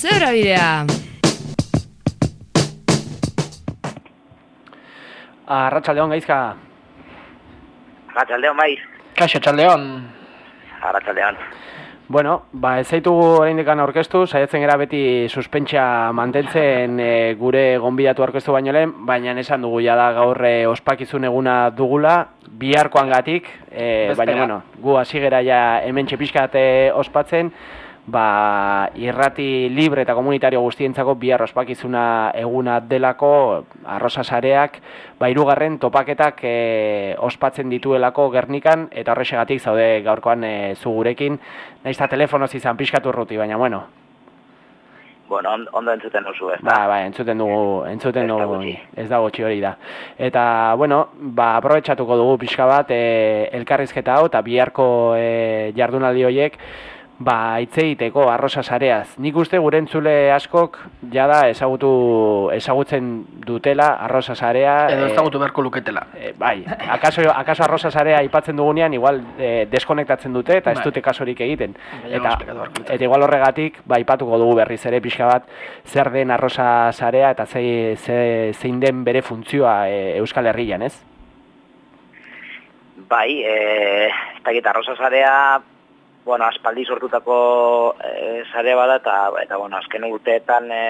Zera bidea! Arratxaldeon gaizka. Arratxaldeon bai. Kaixo txaldeon. Arratxaldeon. Bueno, ba, ez zaitugu oraindikan aurkeztu, saiatzen gara beti suspentsa mantentzen e, gure gonbidatu aurkeztu baino lehen, baina esan dugu ja da gaur e, ospakizun eguna dugula, biharkoan gatik, e, baina bueno, gu hasi gera ja hemen txepiskat ospatzen, ba, irrati libre eta komunitario guztientzako bihar ospakizuna eguna delako arrosa sareak ba, irugarren topaketak e, ospatzen dituelako gernikan eta horrexegatik zaude gaurkoan e, zugurekin naiz eta telefonoz izan pixkatu ruti, baina bueno Bueno, ondo entzuten duzu, ez da? Ba, ba, entzuten dugu, entzuten dugu, ez da gotxi hori da. Eta, bueno, ba, aprobetsatuko dugu pixka bat, e, elkarrizketa hau, eta biharko e, jardunaldi horiek, ba, itzeiteko arrosa sareaz. Nik uste gure entzule askok jada ezagutu ezagutzen dutela arrosa sarea. Edo eh, ezagutu beharko luketela. E, bai, akaso, akaso arrosa sarea aipatzen dugunean, igual e, deskonektatzen dute eta ez bai. dute kasorik egiten. Eta, eta igual horregatik, ba, aipatuko dugu berriz ere pixka bat, zer den arrosa sarea eta ze, ze, zein den bere funtzioa Euskal Herrian, ez? Bai, e, eta arrosa sarea bueno, aspaldi sortutako e, sare bada eta eta bueno, azken urteetan e,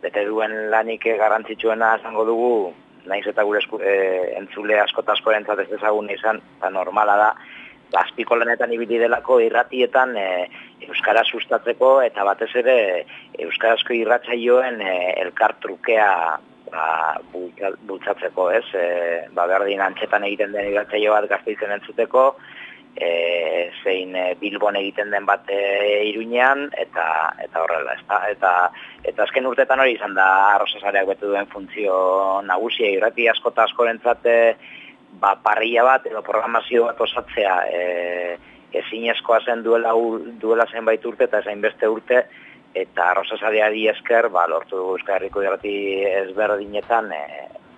bete duen lanik garrantzitsuena izango dugu, naiz eta gure esku, e, entzule asko ta askorentzat ez ezagun izan, ta normala da. Azpiko lanetan ibili delako irratietan e, euskara sustatzeko eta batez ere euskarazko irratsaioen e, elkar trukea ba, bultzatzeko, ez? E, ba, berdin antxetan egiten den irratsaio bat gazteizen entzuteko, e, zein e, bilbon egiten den bat e, iruñean, eta eta horrela, ez Eta, eta azken urtetan hori izan da arrozazareak betu duen funtzio nagusia, irrati asko eta askorentzate ba, parrilla bat edo programazio bat osatzea e, ezinezkoa zen duela, duela zenbait urte eta ezain beste urte, eta arrozazareari esker, ba, lortu Herriko irrati ezberdinetan e,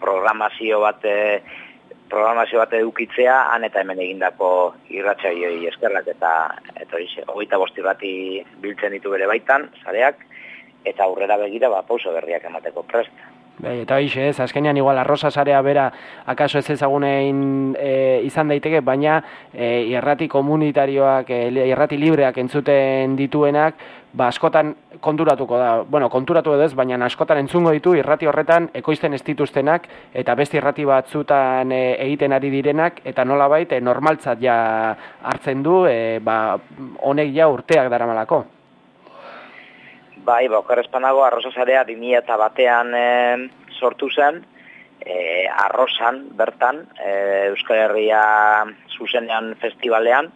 programazio bat e, programazio bat edukitzea, han eta hemen egindako irratxaioi eskerrak eta eta hori hogeita bosti bati biltzen ditu bere baitan, zareak, eta aurrera begira ba, pauso berriak emateko prest. Bai, eta hoiz, ez, azkenean igual arroza zarea bera akaso ez ezagunein e, izan daiteke, baina e, irrati komunitarioak, e, irrati libreak entzuten dituenak, ba, askotan konturatuko da, bueno, konturatu edo ez, baina askotan entzungo ditu irrati horretan ekoizten ez dituztenak eta beste irrati batzutan e, egiten ari direnak eta nola baita e, normaltzat ja hartzen du, e, ba, honek ja urteak daramalako. Bai, ba, okarrezpanago, arroza zarea 2000 eta batean e, sortu zen, e, arrozan, bertan, e, Euskal Herria zuzenean festivalean,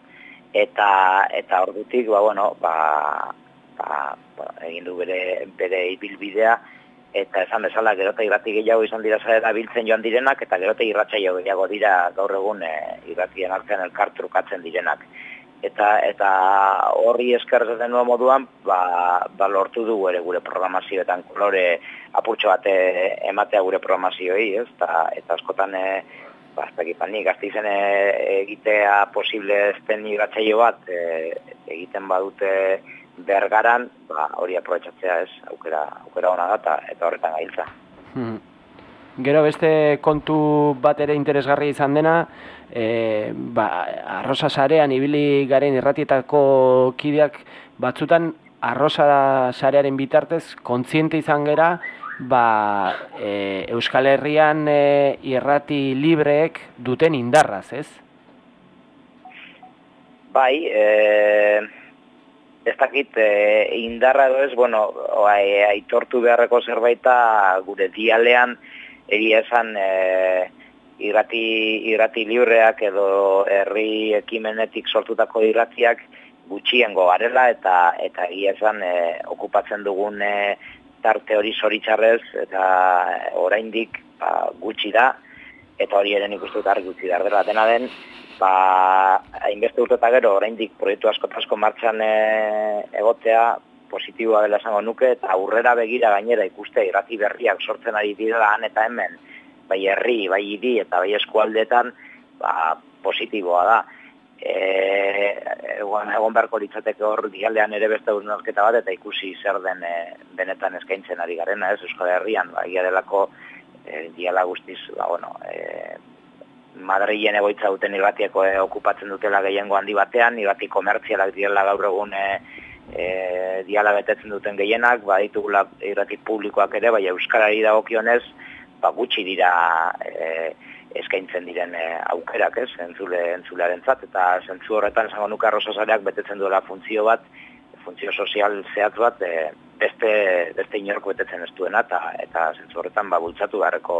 eta eta ordutik ba bueno ba ba, ba, egin du bere, bere ibilbidea, eta esan bezala gerota irrati gehiago izan dira zara biltzen joan direnak, eta gerota irratxaio gehiago dira gaur egun e, irratien artean elkartrukatzen direnak. Eta eta horri esker zaten moduan, ba, ba lortu du ere gure programazioetan kolore apurtxo bat ematea gure programazioi, ez? Ta, eta askotan e, ba, ez dakit, nik gazte egitea posible ezten irratxaio bat e, egiten badute bergaran, ba, hori aprobetsatzea ez, aukera, aukera hona data, eta horretan gailtza. Hmm. Gero beste kontu bat ere interesgarri izan dena, e, ba, arroza sarean ibili garen irratietako kideak batzutan arroza sarearen bitartez kontziente izan gera, ba, e, Euskal Herrian e, irrati libreek duten indarraz, ez? Bai, e, ez dakit e, indarra edo ez, bueno, aitortu beharreko zerbaita gure dialean egia esan e, irrati, irrati liurreak edo herri ekimenetik sortutako irratiak gutxiengo garela eta eta esan e, okupatzen dugun e, tarte hori zoritxarrez eta oraindik ba, gutxi da eta hori ere nik uste dut argi gutxi da dena den ba, hainbeste urte eta gero, oraindik proiektu asko asko martxan e, egotea, positiboa dela esango nuke, eta aurrera begira gainera ikuste irrati berriak sortzen ari dira han eta hemen, bai herri, bai hiri eta bai eskualdetan, ba, positiboa da. e, egon, egon beharko litzateke hor dialdean ere beste urnalketa bat eta ikusi zer den e, benetan eskaintzen ari garena, ez Euskal Herrian, ba, ia delako e, diala guztiz, ba, bueno, e, Madrilen egoitza duten irratieko e, okupatzen dutela gehiengo handi batean, irrati komertzialak direla gaur egun e, e, diala betetzen duten gehienak, ba, ditugula irrati publikoak ere, bai Euskarari dagokionez, ba, gutxi dira e, eskaintzen diren e, aukerak, ez, entzule, entzulearen zat, eta zentzu horretan esango nuke arrozazareak betetzen duela funtzio bat, funtzio sozial zehatz bat, e, beste, beste inorko betetzen ez duena, eta, eta zentzu horretan ba, bultzatu beharreko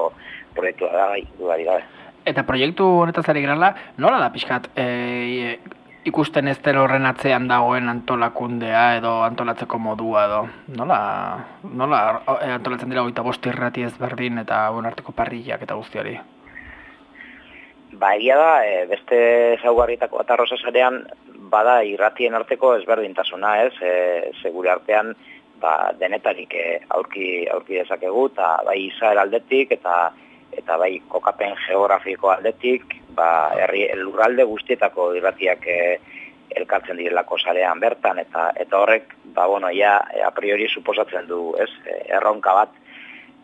proiektua da, gai, duari gabe. Eta proiektu honetaz ari gerala, nola da pixkat, e, ikusten ez horren atzean dagoen antolakundea edo antolatzeko modua edo, nola, nola antolatzen dira goita bosti irrati ezberdin eta bon arteko parrillak eta guztiari? Ba, egia da, e, beste zaugarritako atarrosa zarean, bada irratien arteko ezberdintasuna, ez? E, segure artean, ba, denetarik e, aurki, aurki dezakegu, eta bai izaer aldetik, eta eta bai kokapen geografiko aldetik, ba, herri lurralde guztietako irratiak e, elkartzen direlako sarean bertan, eta eta horrek, ba, bueno, ja, a priori suposatzen du, ez, erronka bat,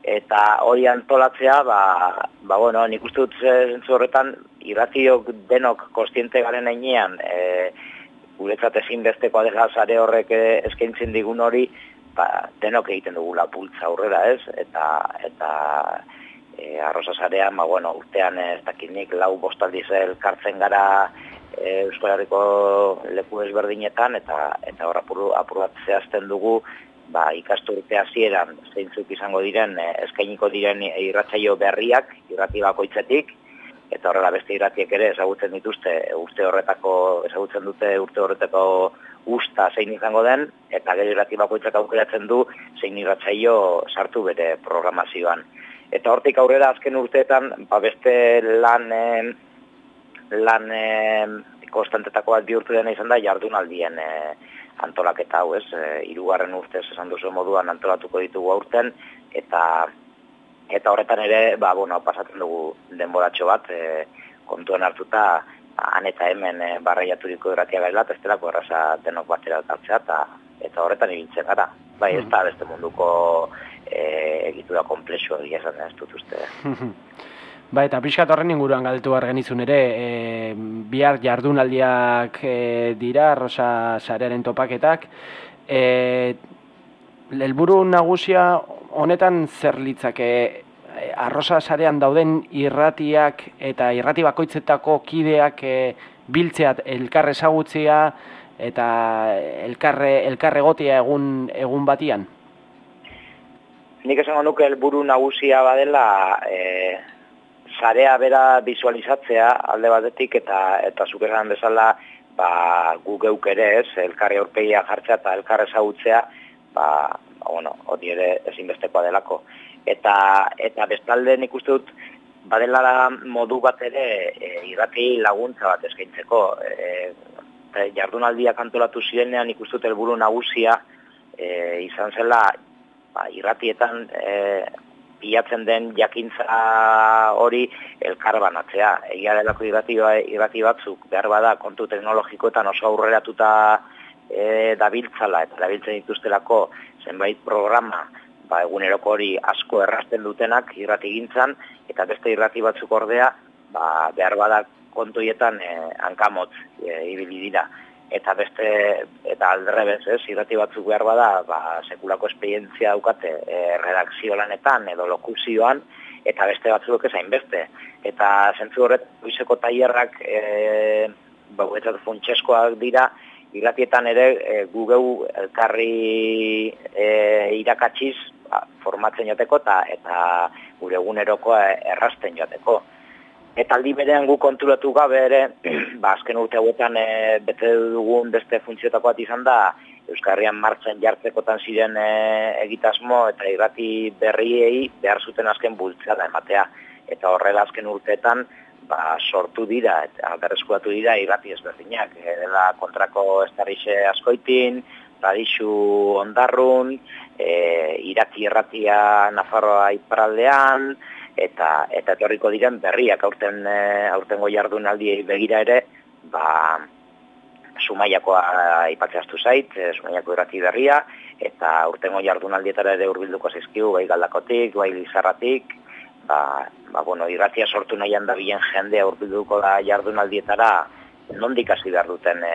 eta hori antolatzea, ba, ba bueno, nik uste dut zentzu horretan, irratiok denok kostiente garen einean, e, guretzat ezin besteko adela zare horrek e, eskaintzen digun hori, ba, denok egiten dugula pultza aurrera ez, eta, eta e, arroza zarean, ba, bueno, urtean ez dakinik lau bostaldiz elkartzen gara e, Euskal leku ezberdinetan, eta, eta hor apur, apur zehazten dugu, ba, ikasturte hasieran zeintzuk izango diren eskainiko diren irratsaio berriak irrati bakoitzetik eta horrela beste irratiek ere ezagutzen dituzte urte horretako ezagutzen dute urte horretako usta zein izango den eta gero irrati bakoitzak aukeratzen du zein irratsaio sartu bere programazioan eta hortik aurrera azken urteetan ba beste lan e, lan e, konstantetako bat bihurtu dena izan da jardunaldien e, antolaketa hau, ez? E, irugarren urtez esan duzu moduan antolatuko ditugu aurten eta eta horretan ere, ba bueno, pasatzen dugu denboratxo bat, e, kontuen hartuta han eta hemen e, barraiaturiko irratia gaila, ez delako erraza denok batera eta, eta horretan ibiltzen gara. Bai, ez da beste munduko e, egitura komplexu egia esan ez dut uste. Ba, eta pixkat horren inguruan galdetu genizun ere, e, bihar jardunaldiak e, dira, rosa sarearen topaketak. E, Lelburu nagusia honetan zer litzake arrosa sarean dauden irratiak eta irrati bakoitzetako kideak e, biltzeat elkarre ezagutzea eta elkarre, elkarre gotia egun, egun batian? Nik esango nuke helburu nagusia badela e, sarea bera visualizatzea alde batetik eta eta zuk esan bezala ba gu geuk ere ez elkarri aurpegia jartzea eta elkar ezagutzea ba, ba bueno hori ere ezinbestekoa delako. Eta eta bestalde nik uste dut badela modu bat ere e, irrati laguntza bat eskaintzeko. E, jardunaldiak antolatu zirenean ikusten dut helburu nagusia e, izan zela ba, irratietan e, bilatzen den jakintza hori elkarbanatzea. Egia delako irrati, irrati batzuk behar bada kontu teknologikoetan oso aurreratuta e, dabiltzala eta dabiltzen dituztelako zenbait programa ba, eguneroko hori asko errasten dutenak irrati gintzan eta beste irrati batzuk ordea ba, behar bada kontuietan e, hankamotz e, ibili dira eta beste eta aldrebez, ez, irrati batzuk behar bada, ba, sekulako esperientzia daukate e, redakzio lanetan edo lokuzioan, eta beste batzuk ez beste. Eta zentzu horret, buizeko tailerrak e, ba, funtseskoak dira, irratietan ere e, gugeu elkarri e, irakatsiz ba, formatzen jateko eta, eta gure egunerokoa errasten jateko. Eta aldi berean gu konturatu gabe ere, ba, azken urte hauetan e, bete dugun beste funtziotako bat izan da, Euskarrian martxan jartzekotan ziren e, egitasmo eta irrati berriei behar zuten azken bultzea da ematea. Eta horrela azken urteetan ba, sortu dira eta berreskuratu dira irrati ezberdinak. E, dela kontrako estarrixe askoitin, radixu ondarrun, e, irati erratia Nafarroa iparaldean, eta eta etorriko diren berriak aurten e, aurtengo jardunaldiei begira ere ba, Sumaiakoa aipatzeaztu zait, e, Sumaiako irrati berria, eta urtengo jardunaldietara ere urbilduko zizkiu, bai galdakotik, bai lizarratik, ba, ba, bueno, irratia sortu nahian da bilen jendea urbilduko da jardunaldietara, nondik hasi behar duten e,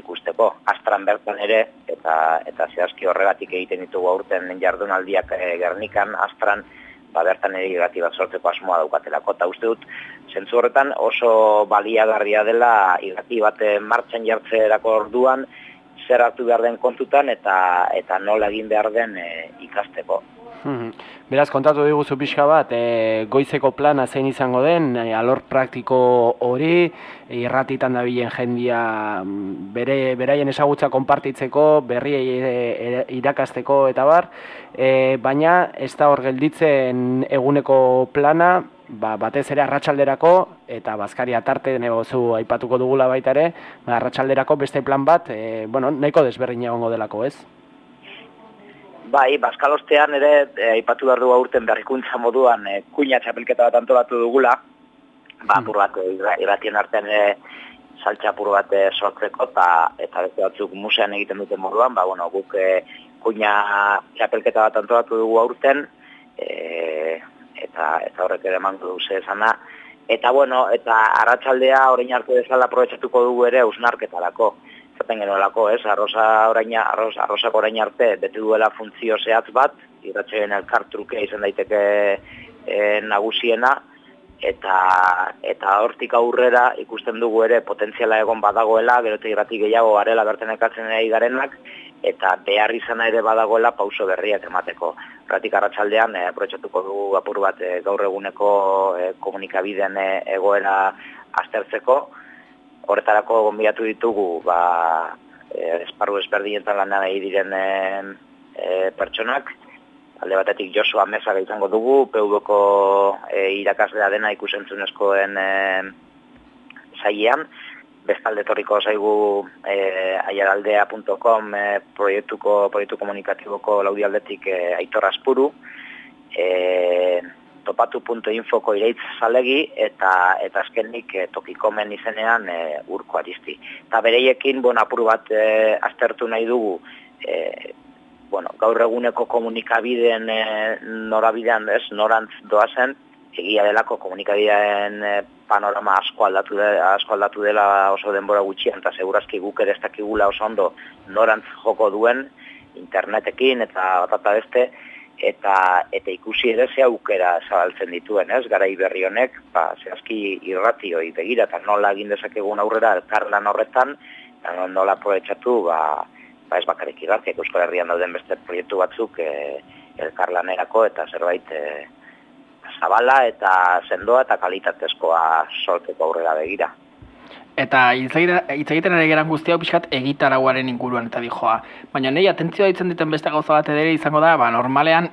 ikusteko. Astran bertan ere, eta eta zehazki horregatik egiten ditugu aurten jardunaldiak e, gernikan, astran, ba, bertan ere irrati bat sortzeko asmoa daukatelako. Eta uste dut, zentzu horretan oso baliagarria dela irrati bat martxan jartzerako orduan, zer hartu behar den kontutan eta eta nola egin behar den e, ikasteko. Mhm. Beraz, kontatu diguzu pixka bat, e, goizeko plana zein izango den, e, alor praktiko hori, irratitan da bilen jendia mm, bere, beraien ezagutza konpartitzeko, berri e, irakasteko eta bar, e, baina ez da hor gelditzen eguneko plana, ba, batez ere arratsalderako eta bazkari atarte zu aipatuko dugula baita ere, arratsalderako beste plan bat, e, bueno, nahiko desberdin egongo delako, ez? Bai, Baskalostean ere e, aipatu behar du aurten berrikuntza moduan e, kuina txapelketa bat antolatu dugula. Ba, mm. bat irratien artean ere saltxapur bat sortzeko eta eta beste batzuk musean egiten duten moduan, ba, bueno, guk e, kuina txapelketa bat antolatu dugu aurten e, eta eta horrek ere mango du esana. Eta bueno, eta arratsaldea orain arte bezala aprobetxatuko dugu ere usnarketarako zaten genuelako, ez? Arrosa oraina, arrosa, arrosak orain arte bete duela funtzio zehatz bat, irratxeen elkartruke izan daiteke e, nagusiena, eta eta hortik aurrera ikusten dugu ere potentziala egon badagoela, gero irrati gehiago garela berten ekatzen nahi garenak, eta behar izana ere badagoela pauso berriak emateko. Ratik arratsaldean e, aprobetxatuko dugu apur bat e, gaur eguneko e, komunikabideen e, egoera aztertzeko, horretarako gonbiatu ditugu ba, e, esparru ezberdinetan lan nahi diren e, pertsonak, alde batetik Josua Mesa izango dugu, PV-ko e, irakaslea dena ikusentzunezkoen e, zailean, bestalde torriko zaigu e, aiaraldea.com e, proiektuko, proiektu komunikatiboko laudialdetik e, aitor aspuru, e, topatu.infoko ireitz zalegi eta eta azkenik e, tokikomen izenean e, urko arizti. Eta bereiekin, bon, apuru bat e, aztertu nahi dugu, e, bueno, gaur eguneko komunikabideen e, norabidean, ez, norantz doazen, egia delako komunikabideen panorama asko aldatu, de, asko aldatu dela oso denbora gutxian, eta segurazki guk ere ez dakigula oso ondo norantz joko duen, internetekin eta batata beste, eta eta ikusi ere ze aukera zabaltzen dituen, ez? Garai berri honek, ba zehazki irratioi begira ta nola egin dezakegun aurrera elkarlan horretan, eta nola aprobetxatu, ba, ba ez bakarrik irratiak Euskal Herrian dauden beste proiektu batzuk e, elkarlanerako eta zerbait e, zabala eta sendoa eta kalitatezkoa sortzeko aurrera begira. Eta hitz egiten ere geran guztia pixkat egitarauaren inguruan eta dijoa. Baina nahi atentzioa ditzen diten beste gauza bat edere izango da, ba, normalean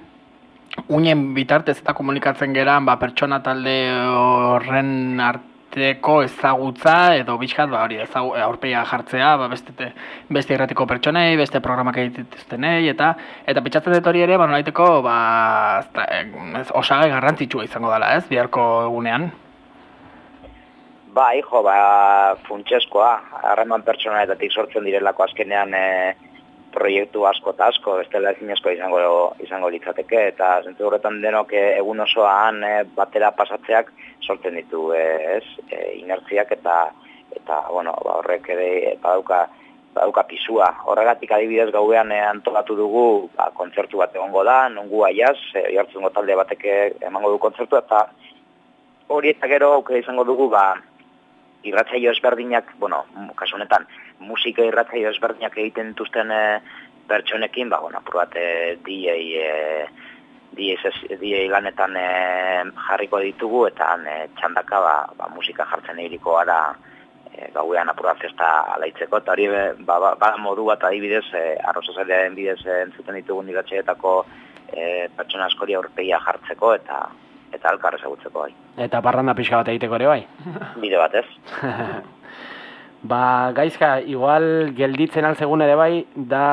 unen bitartez eta komunikatzen geran ba, pertsona talde horren arteko ezagutza edo pixkat ba, hori aurpeia jartzea ba, beste, beste irratiko pertsonei, beste programak egituztenei eta eta pitzatzen dut hori ere ba, nolaiteko ba, osagai garrantzitsua izango dela ez, biharko egunean. Ba, hijo, ba, funtseskoa, harreman pertsonaletatik sortzen direlako azkenean e, proiektu asko eta asko, bestela ezinezko izango, izango litzateke, eta zentu horretan denok e, egun osoan e, batera pasatzeak sortzen ditu, e, ez, e, inertziak eta, eta bueno, ba, horrek ere badauka, badauka pisua. Horregatik adibidez gauean e, antolatu dugu ba, kontzertu bat egongo da, nungu aiaz, e, jartzen talde batek emango du kontzertu, eta hori eta gero aukera izango dugu, ba, irratzaio ezberdinak, bueno, kasu honetan, musika irratzaio ezberdinak egiten dituzten e, pertsonekin, ba, bueno, probat e, DJ, e, DJ, lanetan e, jarriko ditugu, eta e, txandaka ba, ba, musika jartzen egiriko gara e, gauean apura festa alaitzeko, eta hori ba, ba, ba, modu bat adibidez, e, arrozazalearen bidez entzuten ditugu irratzaioetako e, pertsona askori aurpegia jartzeko, eta eta alkar ezagutzeko bai. Eta parranda pixka bat egiteko ere bai? Bide bat ez. Ba, gaizka, igual gelditzen altzegun ere bai, da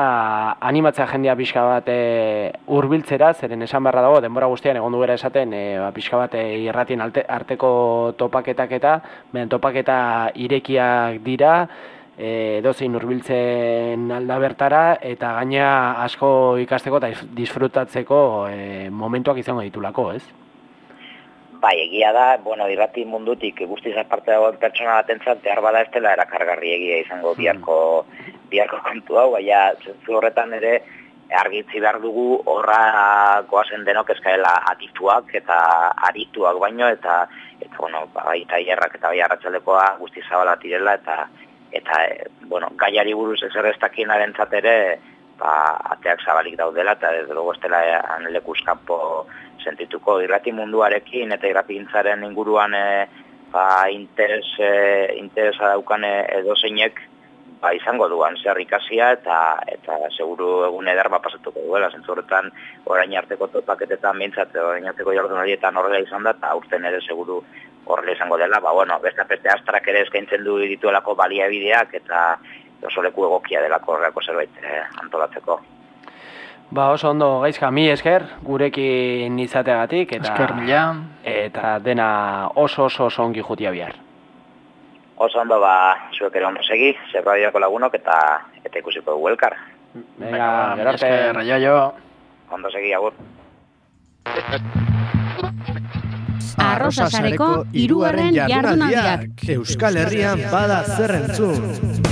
animatzea jendea pixka bat e, urbiltzera, zeren esan beharra dago, denbora guztian egon duera esaten, e, ba, pixka bat e, irratien alte, arteko topaketak eta, behen topaketa irekiak dira, e, dozein urbiltzen alda bertara, eta gaina asko ikasteko eta disfrutatzeko e, momentuak izango ditulako, ez? Bai, egia da, bueno, irrati mundutik guztiz aparte dagoen pertsona bat entzat, behar bada ez dela erakargarri egia izango hmm. biharko, biharko kontu hau, baina zentzu horretan ere argitzi behar dugu horra goazen denok eskaela adituak eta arituak baino, eta, eta bueno, bai, eta hierrak eta bai arratxaldekoa guztiz zabala direla, eta, eta bueno, gaiari buruz ez erreztakin ere, ba, ateak zabalik daudela, eta ez dugu ez dela lekuzkampo sentituko irrati munduarekin eta irratintzaren inguruan e, ba, interes, e, interesa daukan e, edo zeinek ba, izango duan zer ikasia eta eta seguru egun eder ba, pasatuko duela. Zentzurretan orain arteko topaketetan mintzat, orain arteko jardun horietan horrela izan da, eta urten ere seguru horrela izango dela. Ba, bueno, beste apete astrak ere eskaintzen du dituelako baliabideak eta oso leku egokia delako horrelako zerbait antolatzeko. Ba, oso ondo gaizka mi esker, gurekin izateagatik eta esker mila eta dena oso oso oso ongi jutia bihar. Oso ondo ba, zuek ere ondo segi, zer lagunok eta eta ikusiko dugu elkar. Venga, esker, raio jo. Ondo segi, agur. Arrosa sareko irugarren jardunaldiak. Euskal Herrian bada zerrentzun.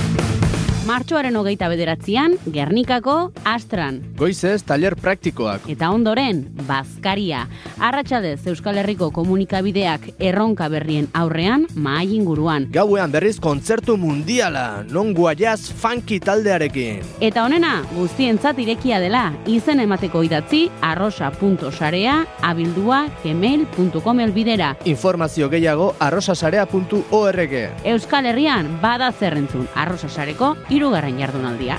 Martxoaren hogeita bederatzean, Gernikako Astran. Goizez, taller praktikoak. Eta ondoren, Bazkaria. Arratxadez, Euskal Herriko komunikabideak erronka berrien aurrean, maai inguruan. Gauean berriz kontzertu mundiala, non guaiaz funky taldearekin. Eta honena, guztientzat irekia dela, izen emateko idatzi, arrosa.sarea, abildua, gmail.com elbidera. Informazio gehiago, arrosasarea.org. Euskal Herrian, bada zerrentzun, arrosasareko, irugarren jardunaldia.